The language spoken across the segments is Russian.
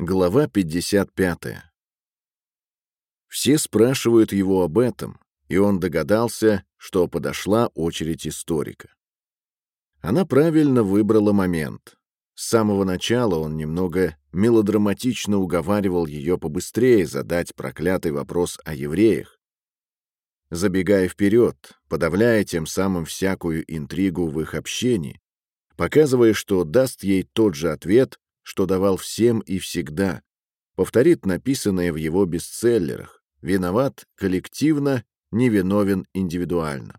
Глава 55. Все спрашивают его об этом, и он догадался, что подошла очередь историка. Она правильно выбрала момент. С самого начала он немного мелодраматично уговаривал ее побыстрее задать проклятый вопрос о евреях, забегая вперед, подавляя тем самым всякую интригу в их общении, показывая, что даст ей тот же ответ, что давал всем и всегда, повторит написанное в его бестселлерах «Виноват коллективно, невиновен индивидуально».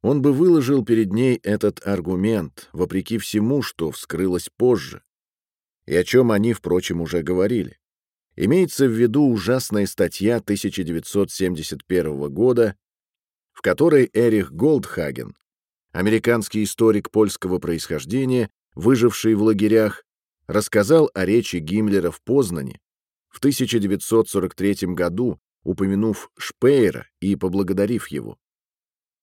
Он бы выложил перед ней этот аргумент, вопреки всему, что вскрылось позже, и о чем они, впрочем, уже говорили. Имеется в виду ужасная статья 1971 года, в которой Эрих Голдхаген, американский историк польского происхождения, выживший в лагерях, рассказал о речи Гиммлера в Познане в 1943 году, упомянув Шпейера и поблагодарив его.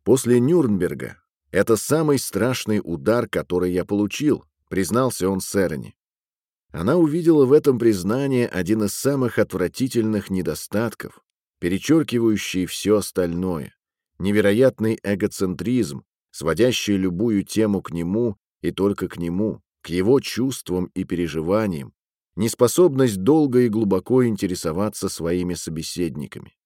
После Нюрнберга это самый страшный удар, который я получил, признался он Серни. Она увидела в этом признании один из самых отвратительных недостатков, перечеркивающий все остальное, невероятный эгоцентризм, сводящий любую тему к нему и только к нему, к его чувствам и переживаниям, неспособность долго и глубоко интересоваться своими собеседниками.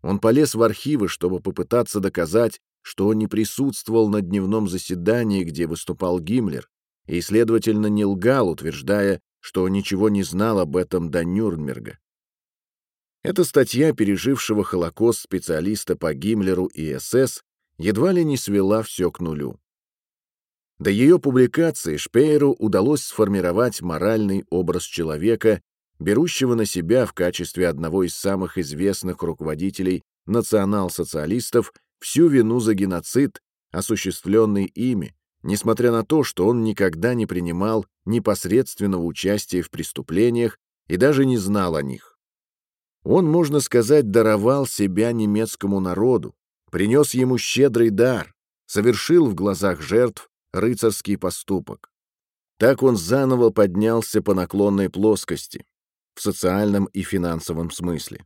Он полез в архивы, чтобы попытаться доказать, что он не присутствовал на дневном заседании, где выступал Гиммлер, и, следовательно, не лгал, утверждая, что ничего не знал об этом до Нюрнберга. Эта статья пережившего Холокост специалиста по Гиммлеру и СС едва ли не свела все к нулю. До ее публикации Шпееру удалось сформировать моральный образ человека, берущего на себя в качестве одного из самых известных руководителей национал-социалистов всю вину за геноцид, осуществленный ими, несмотря на то, что он никогда не принимал непосредственного участия в преступлениях и даже не знал о них. Он, можно сказать, даровал себя немецкому народу, принес ему щедрый дар, совершил в глазах жертв рыцарский поступок. Так он заново поднялся по наклонной плоскости, в социальном и финансовом смысле.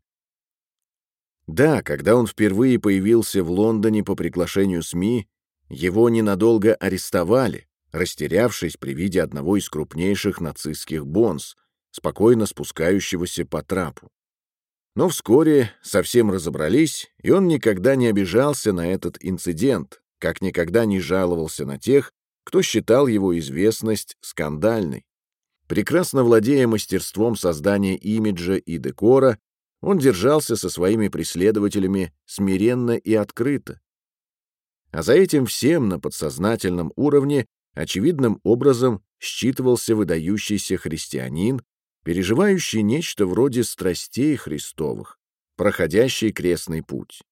Да, когда он впервые появился в Лондоне по приглашению СМИ, его ненадолго арестовали, растерявшись при виде одного из крупнейших нацистских бонс, спокойно спускающегося по трапу. Но вскоре совсем разобрались, и он никогда не обижался на этот инцидент, как никогда не жаловался на тех, кто считал его известность скандальной. Прекрасно владея мастерством создания имиджа и декора, он держался со своими преследователями смиренно и открыто. А за этим всем на подсознательном уровне очевидным образом считывался выдающийся христианин, переживающий нечто вроде страстей Христовых, проходящий крестный путь.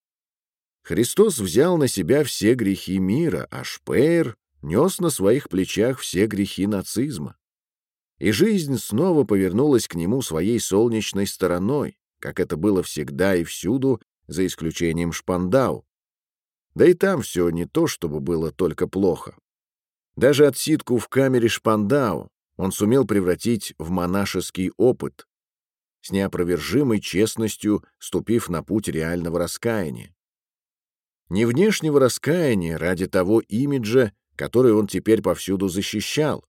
Христос взял на себя все грехи мира, а Шпеер нес на своих плечах все грехи нацизма. И жизнь снова повернулась к нему своей солнечной стороной, как это было всегда и всюду, за исключением Шпандау. Да и там все не то, чтобы было только плохо. Даже отсидку в камере Шпандау он сумел превратить в монашеский опыт, с неопровержимой честностью ступив на путь реального раскаяния. Не внешнего раскаяния ради того имиджа, который он теперь повсюду защищал,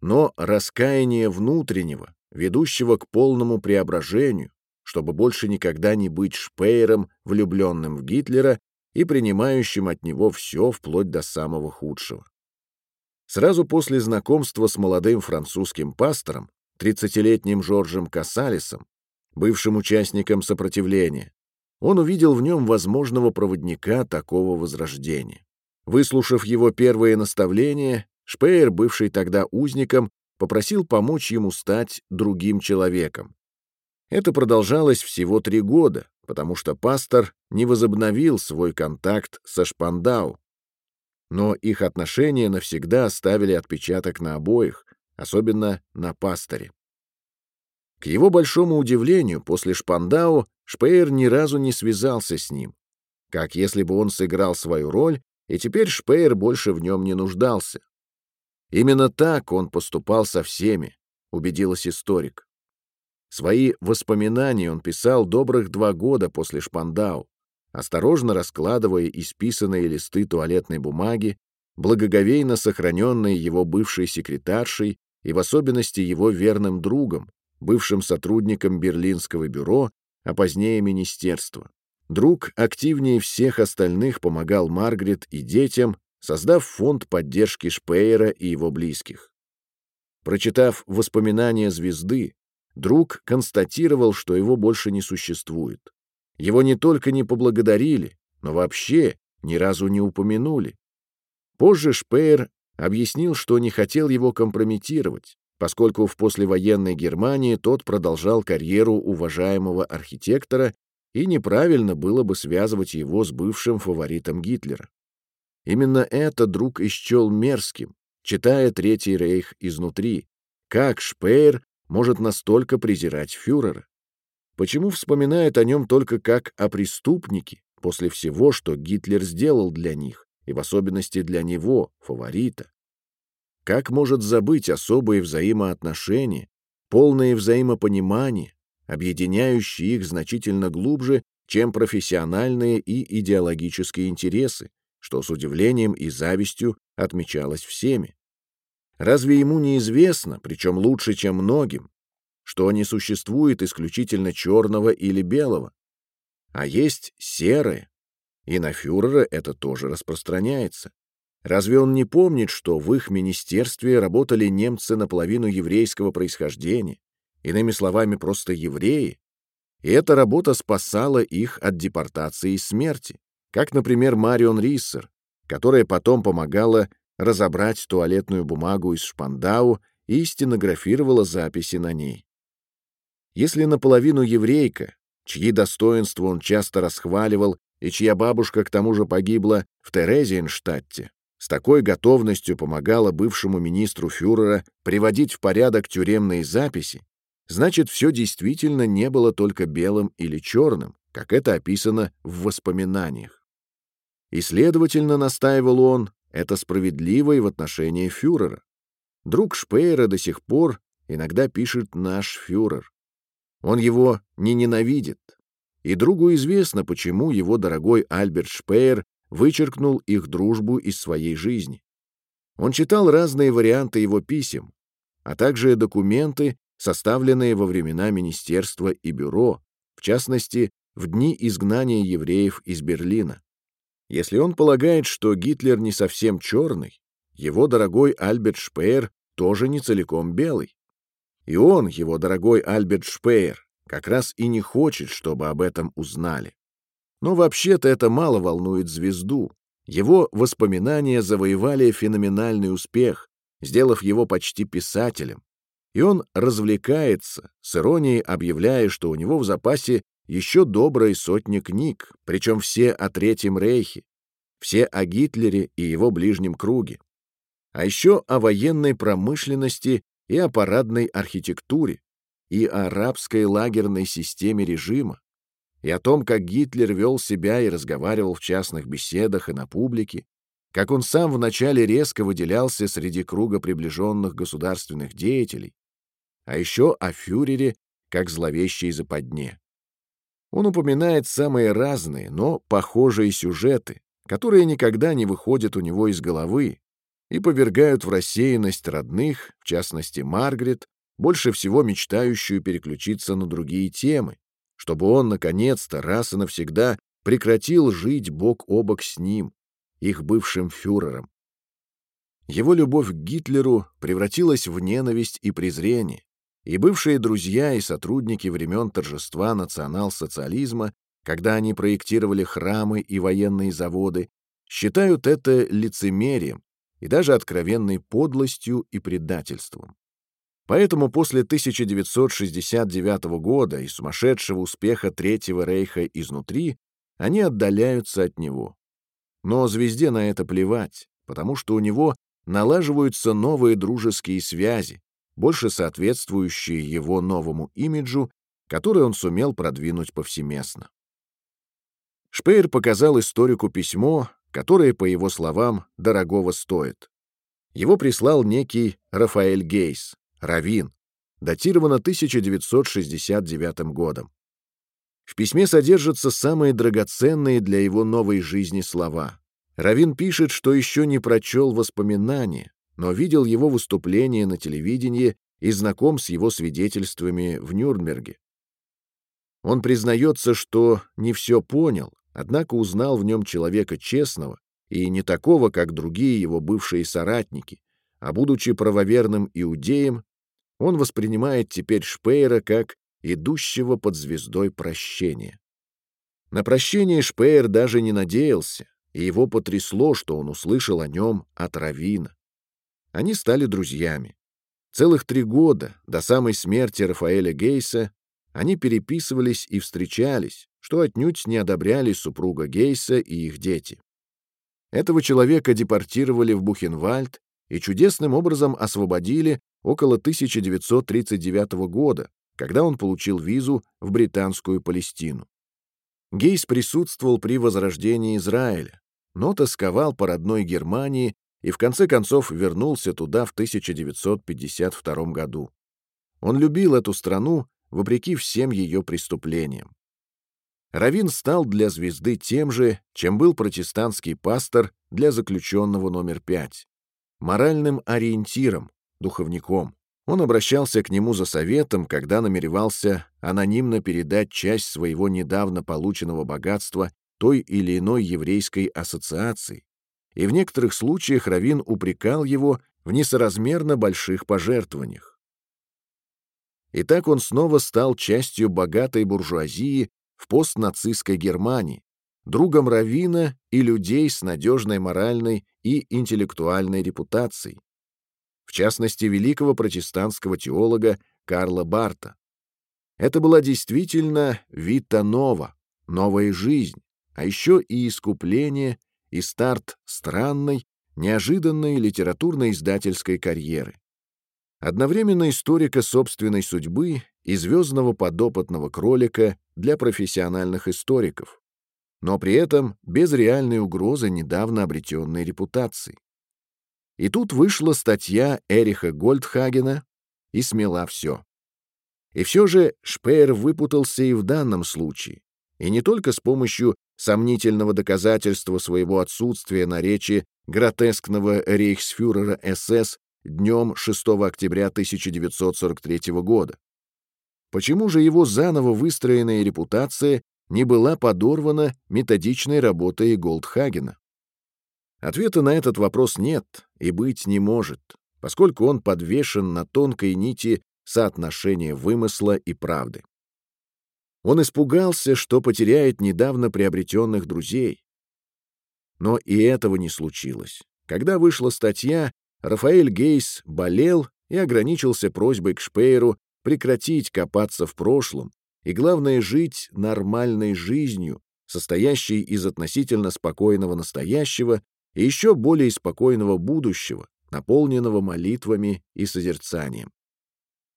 но раскаяние внутреннего, ведущего к полному преображению, чтобы больше никогда не быть шпеером, влюбленным в Гитлера и принимающим от него все вплоть до самого худшего. Сразу после знакомства с молодым французским пастором, 30-летним Жоржем Кассалисом, бывшим участником сопротивления, он увидел в нем возможного проводника такого возрождения. Выслушав его первые наставления, Шпеер, бывший тогда узником, попросил помочь ему стать другим человеком. Это продолжалось всего три года, потому что пастор не возобновил свой контакт со Шпандау. Но их отношения навсегда оставили отпечаток на обоих, особенно на пасторе. К его большому удивлению, после Шпандау Шпеер ни разу не связался с ним, как если бы он сыграл свою роль и теперь Шпеер больше в нем не нуждался. Именно так он поступал со всеми, убедилась историк. Свои воспоминания он писал добрых два года после Шпандау, осторожно раскладывая исписанные листы туалетной бумаги, благоговейно сохраненные его бывшей секретаршей и в особенности его верным другом, бывшим сотрудником Берлинского бюро, а позднее министерства. Друг активнее всех остальных помогал Маргарет и детям, создав фонд поддержки Шпеера и его близких. Прочитав воспоминания звезды, друг констатировал, что его больше не существует. Его не только не поблагодарили, но вообще ни разу не упомянули. Позже Шпеер объяснил, что не хотел его компрометировать, поскольку в послевоенной Германии тот продолжал карьеру уважаемого архитектора и неправильно было бы связывать его с бывшим фаворитом Гитлера. Именно это друг исчел мерзким, читая Третий рейх изнутри, как Шпеер может настолько презирать фюрера. Почему вспоминает о нем только как о преступнике после всего, что Гитлер сделал для них, и в особенности для него, фаворита? Как может забыть особые взаимоотношения, полное взаимопонимание, объединяющие их значительно глубже, чем профессиональные и идеологические интересы, что с удивлением и завистью отмечалось всеми? Разве ему не известно, причем лучше, чем многим, что не существует исключительно черного или белого, а есть серое, и на фюрера это тоже распространяется? Разве он не помнит, что в их министерстве работали немцы наполовину еврейского происхождения, иными словами, просто евреи, и эта работа спасала их от депортации и смерти, как, например, Марион Риссер, которая потом помогала разобрать туалетную бумагу из Шпандау и стенографировала записи на ней. Если наполовину еврейка, чьи достоинства он часто расхваливал и чья бабушка к тому же погибла в Терезиенштадте, с такой готовностью помогала бывшему министру фюрера приводить в порядок тюремные записи, значит, все действительно не было только белым или черным, как это описано в воспоминаниях. И, следовательно, настаивал он, это справедливо и в отношении фюрера. Друг Шпеера до сих пор иногда пишет «наш фюрер». Он его не ненавидит. И другу известно, почему его дорогой Альберт Шпеер вычеркнул их дружбу из своей жизни. Он читал разные варианты его писем, а также документы, составленные во времена министерства и бюро, в частности, в дни изгнания евреев из Берлина. Если он полагает, что Гитлер не совсем черный, его дорогой Альберт Шпеер тоже не целиком белый. И он, его дорогой Альберт Шпеер, как раз и не хочет, чтобы об этом узнали. Но вообще-то это мало волнует звезду. Его воспоминания завоевали феноменальный успех, сделав его почти писателем. И он развлекается, с иронией объявляя, что у него в запасе еще добрые сотни книг, причем все о Третьем Рейхе, все о Гитлере и его ближнем круге, а еще о военной промышленности и о парадной архитектуре, и о арабской лагерной системе режима, и о том, как Гитлер вел себя и разговаривал в частных беседах и на публике, как он сам вначале резко выделялся среди круга приближенных государственных деятелей, а еще о фюрере как зловещей западне. Он упоминает самые разные, но похожие сюжеты, которые никогда не выходят у него из головы и повергают в рассеянность родных, в частности Маргарет, больше всего мечтающую переключиться на другие темы, чтобы он, наконец-то, раз и навсегда прекратил жить бок о бок с ним, их бывшим фюрером. Его любовь к Гитлеру превратилась в ненависть и презрение, и бывшие друзья и сотрудники времен торжества национал-социализма, когда они проектировали храмы и военные заводы, считают это лицемерием и даже откровенной подлостью и предательством. Поэтому после 1969 года и сумасшедшего успеха Третьего рейха изнутри они отдаляются от него. Но звезде на это плевать, потому что у него налаживаются новые дружеские связи, больше соответствующие его новому имиджу, который он сумел продвинуть повсеместно. Шпеер показал историку письмо, которое, по его словам, дорогого стоит. Его прислал некий Рафаэль Гейс, Равин, датировано 1969 годом. В письме содержатся самые драгоценные для его новой жизни слова. Равин пишет, что еще не прочел воспоминания, но видел его выступление на телевидении и знаком с его свидетельствами в Нюрнберге. Он признается, что не все понял, однако узнал в нем человека честного и не такого, как другие его бывшие соратники, а будучи правоверным иудеем, он воспринимает теперь Шпейера как идущего под звездой прощения. На прощение Шпеер даже не надеялся, и его потрясло, что он услышал о нем от Равина. Они стали друзьями. Целых три года, до самой смерти Рафаэля Гейса, они переписывались и встречались, что отнюдь не одобряли супруга Гейса и их дети. Этого человека депортировали в Бухенвальд и чудесным образом освободили около 1939 года, когда он получил визу в британскую Палестину. Гейс присутствовал при возрождении Израиля, но тосковал по родной Германии и в конце концов вернулся туда в 1952 году. Он любил эту страну вопреки всем ее преступлениям. Равин стал для звезды тем же, чем был протестантский пастор для заключенного номер пять — моральным ориентиром, духовником. Он обращался к нему за советом, когда намеревался анонимно передать часть своего недавно полученного богатства той или иной еврейской ассоциации, и в некоторых случаях Равин упрекал его в несоразмерно больших пожертвованиях. И так он снова стал частью богатой буржуазии в постнацистской Германии, другом Равина и людей с надежной моральной и интеллектуальной репутацией, в частности, великого протестантского теолога Карла Барта. Это была действительно вита нова, новая жизнь, а еще и искупление и старт странной, неожиданной литературно-издательской карьеры. Одновременно историка собственной судьбы и звездного подопытного кролика для профессиональных историков, но при этом без реальной угрозы недавно обретенной репутации. И тут вышла статья Эриха Гольдхагена и смела все. И все же Шпеер выпутался и в данном случае, и не только с помощью сомнительного доказательства своего отсутствия на речи гротескного рейхсфюрера СС днем 6 октября 1943 года. Почему же его заново выстроенная репутация не была подорвана методичной работой Голдхагена? Ответа на этот вопрос нет и быть не может, поскольку он подвешен на тонкой нити соотношения вымысла и правды. Он испугался, что потеряет недавно приобретенных друзей. Но и этого не случилось. Когда вышла статья, Рафаэль Гейс болел и ограничился просьбой к Шпееру прекратить копаться в прошлом и, главное, жить нормальной жизнью, состоящей из относительно спокойного настоящего и еще более спокойного будущего, наполненного молитвами и созерцанием.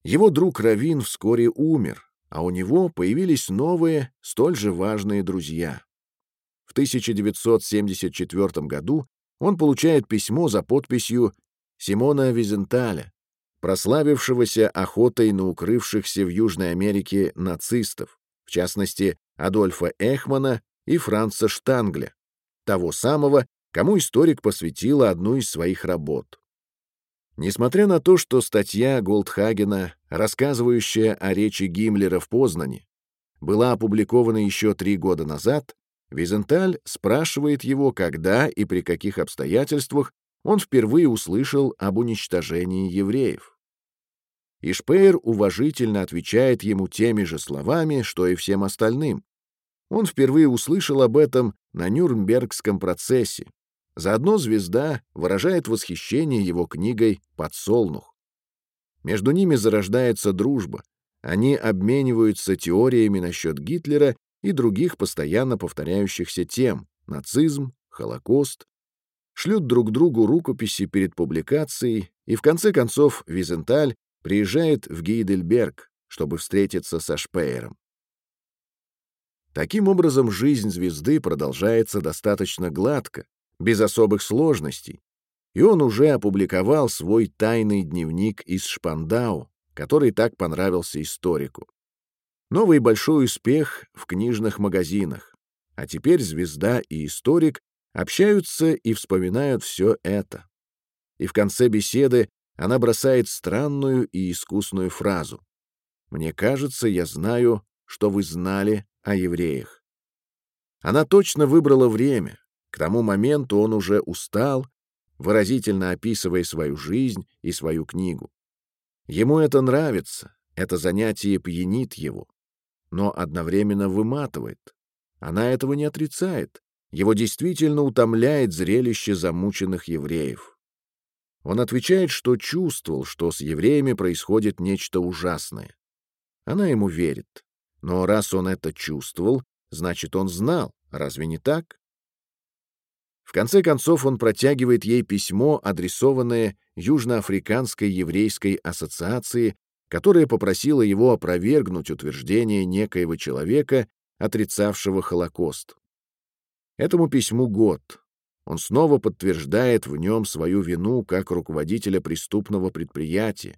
Его друг Равин вскоре умер, а у него появились новые, столь же важные друзья. В 1974 году он получает письмо за подписью Симона Визенталя, прославившегося охотой на укрывшихся в Южной Америке нацистов, в частности, Адольфа Эхмана и Франца Штангля, того самого, кому историк посвятила одну из своих работ. Несмотря на то, что статья Голдхагена, рассказывающая о речи Гиммлера в Познане, была опубликована еще три года назад, Визенталь спрашивает его, когда и при каких обстоятельствах он впервые услышал об уничтожении евреев. И Шпеер уважительно отвечает ему теми же словами, что и всем остальным. Он впервые услышал об этом на Нюрнбергском процессе. Заодно звезда выражает восхищение его книгой «Подсолнух». Между ними зарождается дружба. Они обмениваются теориями насчет Гитлера и других постоянно повторяющихся тем — нацизм, Холокост, шлют друг другу рукописи перед публикацией, и в конце концов Визенталь приезжает в Гейдельберг, чтобы встретиться со Шпеером. Таким образом, жизнь звезды продолжается достаточно гладко, без особых сложностей, и он уже опубликовал свой тайный дневник из Шпандау, который так понравился историку. Новый большой успех в книжных магазинах. А теперь звезда и историк общаются и вспоминают все это. И в конце беседы она бросает странную и искусную фразу. «Мне кажется, я знаю, что вы знали о евреях». Она точно выбрала время. К тому моменту он уже устал, выразительно описывая свою жизнь и свою книгу. Ему это нравится, это занятие пьянит его, но одновременно выматывает. Она этого не отрицает. Его действительно утомляет зрелище замученных евреев. Он отвечает, что чувствовал, что с евреями происходит нечто ужасное. Она ему верит. Но раз он это чувствовал, значит, он знал. Разве не так? В конце концов он протягивает ей письмо, адресованное Южноафриканской еврейской ассоциации, которая попросила его опровергнуть утверждение некоего человека, отрицавшего Холокост. Этому письму год. Он снова подтверждает в нем свою вину как руководителя преступного предприятия,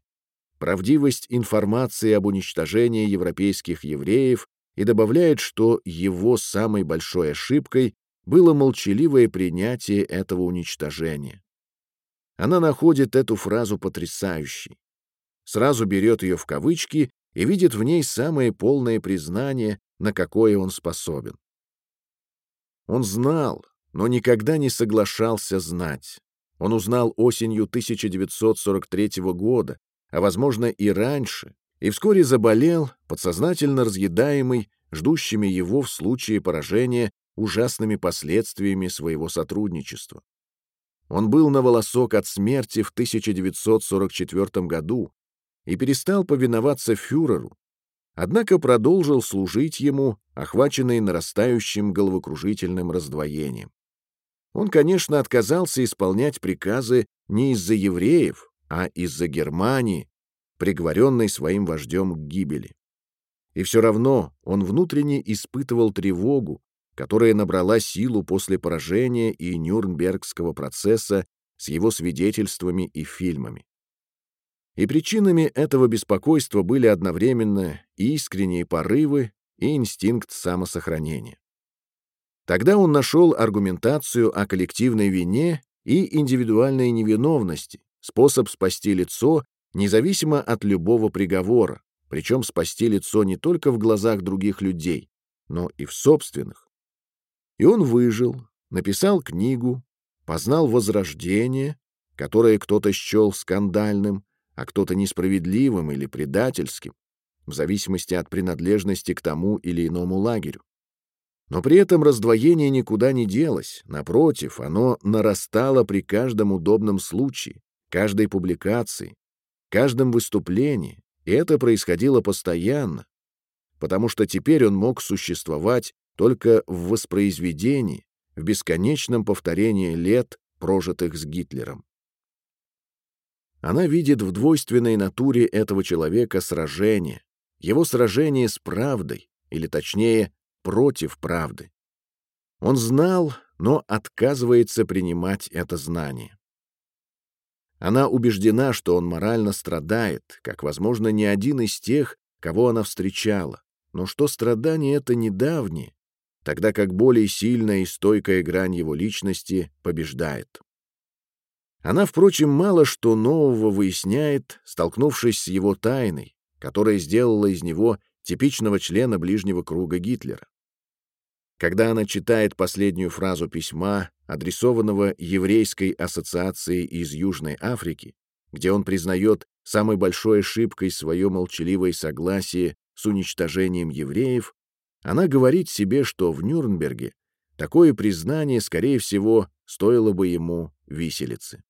правдивость информации об уничтожении европейских евреев и добавляет, что его самой большой ошибкой было молчаливое принятие этого уничтожения. Она находит эту фразу потрясающей. Сразу берет ее в кавычки и видит в ней самое полное признание, на какое он способен. Он знал, но никогда не соглашался знать. Он узнал осенью 1943 года, а, возможно, и раньше, и вскоре заболел, подсознательно разъедаемый, ждущими его в случае поражения ужасными последствиями своего сотрудничества. Он был на волосок от смерти в 1944 году и перестал повиноваться фюреру, однако продолжил служить ему, охваченный нарастающим головокружительным раздвоением. Он, конечно, отказался исполнять приказы не из-за евреев, а из-за Германии, приговоренной своим вождем к гибели. И все равно он внутренне испытывал тревогу, которая набрала силу после поражения и Нюрнбергского процесса с его свидетельствами и фильмами. И причинами этого беспокойства были одновременно искренние порывы, и инстинкт самосохранения. Тогда он нашел аргументацию о коллективной вине и индивидуальной невиновности, способ спасти лицо, независимо от любого приговора, причем спасти лицо не только в глазах других людей, но и в собственных. И он выжил, написал книгу, познал возрождение, которое кто-то счел скандальным, а кто-то несправедливым или предательским, в зависимости от принадлежности к тому или иному лагерю. Но при этом раздвоение никуда не делось, напротив, оно нарастало при каждом удобном случае, каждой публикации, каждом выступлении, и это происходило постоянно, потому что теперь он мог существовать только в воспроизведении, в бесконечном повторении лет, прожитых с Гитлером. Она видит в двойственной натуре этого человека сражение, его сражение с правдой, или точнее, против правды. Он знал, но отказывается принимать это знание. Она убеждена, что он морально страдает, как, возможно, не один из тех, кого она встречала, но что страдание это недавнее, тогда как более сильная и стойкая грань его личности побеждает. Она, впрочем, мало что нового выясняет, столкнувшись с его тайной, которая сделала из него типичного члена ближнего круга Гитлера. Когда она читает последнюю фразу письма, адресованного Еврейской ассоциации из Южной Африки, где он признает самой большой ошибкой свое молчаливое согласие с уничтожением евреев, она говорит себе, что в Нюрнберге такое признание, скорее всего, стоило бы ему виселицы.